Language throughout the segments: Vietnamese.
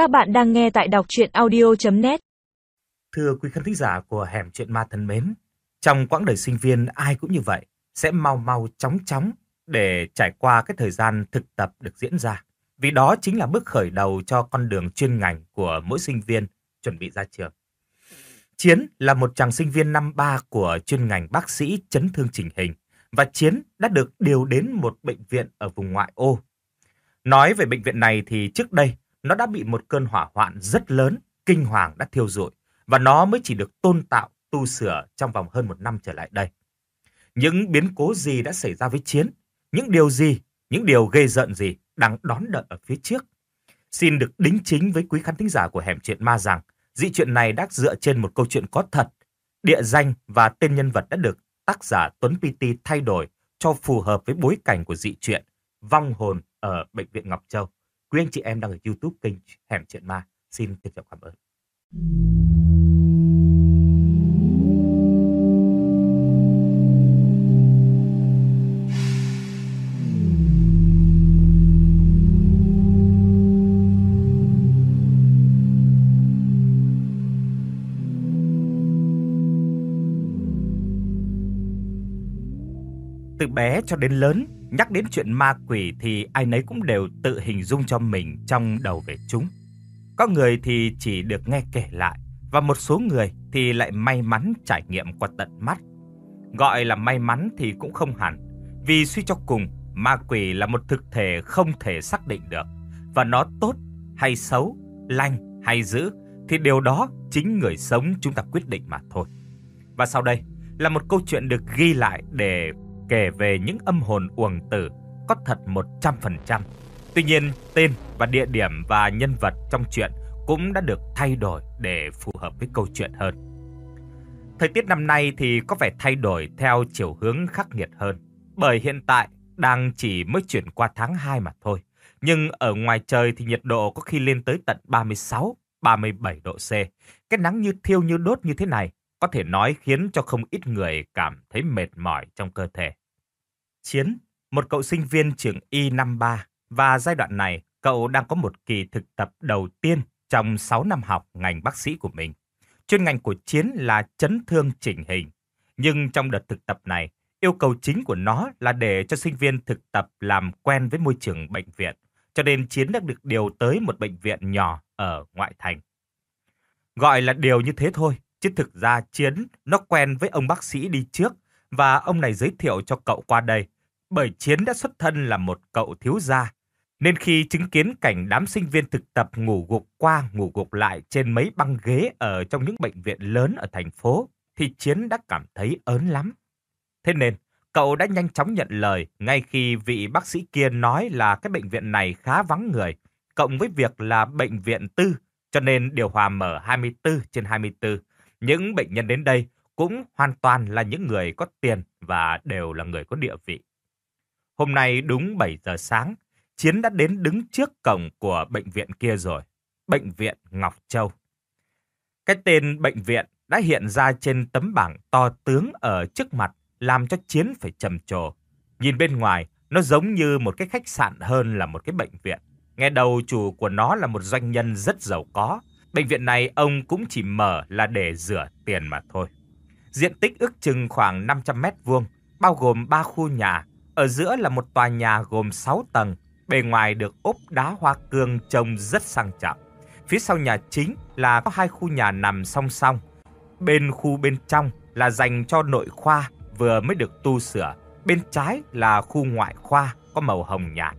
Các bạn đang nghe tại đọc chuyện audio.net Thưa quý khán thính giả của Hẻm Chuyện Ma thân mến, trong quãng đời sinh viên ai cũng như vậy, sẽ mau mau chóng chóng để trải qua cái thời gian thực tập được diễn ra. Vì đó chính là bước khởi đầu cho con đường chuyên ngành của mỗi sinh viên chuẩn bị ra trường. Chiến là một chàng sinh viên năm ba của chuyên ngành bác sĩ chấn thương chỉnh hình và Chiến đã được điều đến một bệnh viện ở vùng ngoại ô. Nói về bệnh viện này thì trước đây nó đã bị một cơn hỏa hoạn rất lớn, kinh hoàng đã thiêu rụi và nó mới chỉ được tôn tạo, tu sửa trong vòng hơn một năm trở lại đây. Những biến cố gì đã xảy ra với Chiến? Những điều gì, những điều gây giận gì đang đón đợi ở phía trước? Xin được đính chính với quý khán thính giả của Hẻm Chuyện Ma rằng dị chuyện này đã dựa trên một câu chuyện có thật. Địa danh và tên nhân vật đã được tác giả Tuấn PT thay đổi cho phù hợp với bối cảnh của dị chuyện Vong hồn ở Bệnh viện Ngọc Châu. Quý anh chị em đang ở YouTube kênh Hẻm Chuyện Ma. Xin trân trọng cảm ơn. Từ bé cho đến lớn, nhắc đến chuyện ma quỷ thì ai nấy cũng đều tự hình dung cho mình trong đầu về chúng. Có người thì chỉ được nghe kể lại và một số người thì lại may mắn trải nghiệm qua tận mắt. Gọi là may mắn thì cũng không hẳn, vì suy cho cùng, ma quỷ là một thực thể không thể xác định được và nó tốt hay xấu, lành hay dữ thì điều đó chính người sống chúng ta quyết định mà thôi. Và sau đây là một câu chuyện được ghi lại để kể về những âm hồn uổng tử có thật 100%. Tuy nhiên, tên và địa điểm và nhân vật trong chuyện cũng đã được thay đổi để phù hợp với câu chuyện hơn. Thời tiết năm nay thì có vẻ thay đổi theo chiều hướng khắc nghiệt hơn, bởi hiện tại đang chỉ mới chuyển qua tháng 2 mà thôi. Nhưng ở ngoài trời thì nhiệt độ có khi lên tới tận 36, 37 độ C. Cái nắng như thiêu như đốt như thế này có thể nói khiến cho không ít người cảm thấy mệt mỏi trong cơ thể. Chiến, một cậu sinh viên trường Y năm 3 và giai đoạn này cậu đang có một kỳ thực tập đầu tiên trong 6 năm học ngành bác sĩ của mình. Chuyên ngành của Chiến là chấn thương chỉnh hình. Nhưng trong đợt thực tập này, yêu cầu chính của nó là để cho sinh viên thực tập làm quen với môi trường bệnh viện. Cho nên Chiến đã được điều tới một bệnh viện nhỏ ở ngoại thành. Gọi là điều như thế thôi, chứ thực ra Chiến nó quen với ông bác sĩ đi trước và ông này giới thiệu cho cậu qua đây. Bởi Chiến đã xuất thân là một cậu thiếu gia, nên khi chứng kiến cảnh đám sinh viên thực tập ngủ gục qua ngủ gục lại trên mấy băng ghế ở trong những bệnh viện lớn ở thành phố, thì Chiến đã cảm thấy ớn lắm. Thế nên, cậu đã nhanh chóng nhận lời ngay khi vị bác sĩ kia nói là cái bệnh viện này khá vắng người, cộng với việc là bệnh viện tư, cho nên điều hòa mở 24 trên 24. Những bệnh nhân đến đây cũng hoàn toàn là những người có tiền và đều là người có địa vị. Hôm nay đúng 7 giờ sáng, Chiến đã đến đứng trước cổng của bệnh viện kia rồi. Bệnh viện Ngọc Châu. Cái tên bệnh viện đã hiện ra trên tấm bảng to tướng ở trước mặt làm cho Chiến phải trầm trồ. Nhìn bên ngoài, nó giống như một cái khách sạn hơn là một cái bệnh viện. Nghe đầu chủ của nó là một doanh nhân rất giàu có. Bệnh viện này ông cũng chỉ mở là để rửa tiền mà thôi. Diện tích ước chừng khoảng 500 mét vuông, bao gồm 3 khu nhà. Ở giữa là một tòa nhà gồm 6 tầng, bề ngoài được ốp đá hoa cương trông rất sang trọng. Phía sau nhà chính là có hai khu nhà nằm song song. Bên khu bên trong là dành cho nội khoa vừa mới được tu sửa. Bên trái là khu ngoại khoa có màu hồng nhạt.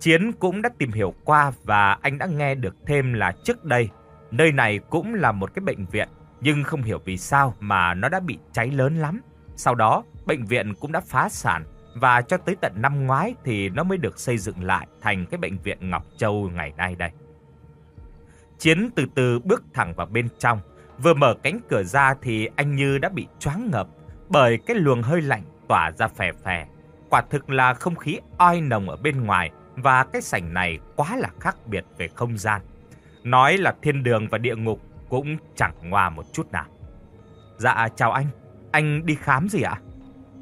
Chiến cũng đã tìm hiểu qua và anh đã nghe được thêm là trước đây nơi này cũng là một cái bệnh viện nhưng không hiểu vì sao mà nó đã bị cháy lớn lắm. Sau đó, bệnh viện cũng đã phá sản và cho tới tận năm ngoái thì nó mới được xây dựng lại thành cái bệnh viện Ngọc Châu ngày nay đây. Chiến từ từ bước thẳng vào bên trong, vừa mở cánh cửa ra thì anh Như đã bị choáng ngợp bởi cái luồng hơi lạnh tỏa ra phè phè. Quả thực là không khí oi nồng ở bên ngoài và cái sảnh này quá là khác biệt về không gian. Nói là thiên đường và địa ngục cũng chẳng ngoa một chút nào. Dạ chào anh, anh đi khám gì ạ?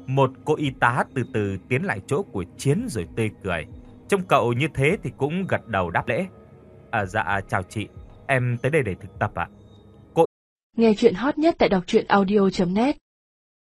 Một cô y tá từ từ tiến lại chỗ của Chiến rồi tươi cười. Trông cậu như thế thì cũng gật đầu đáp lễ. À dạ à, chào chị, em tới đây để thực tập ạ. cô Nghe chuyện hot nhất tại đọc truyện audio.net